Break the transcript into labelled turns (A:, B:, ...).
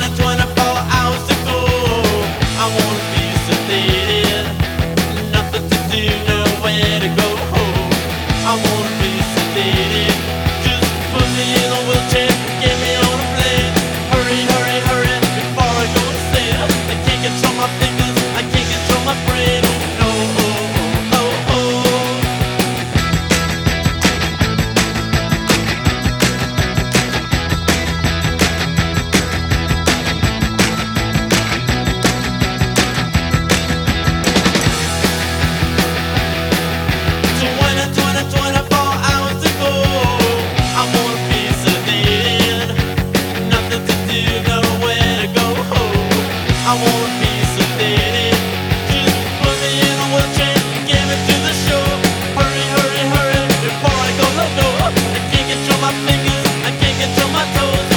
A: 20, 24 fingers, I can't control my toes.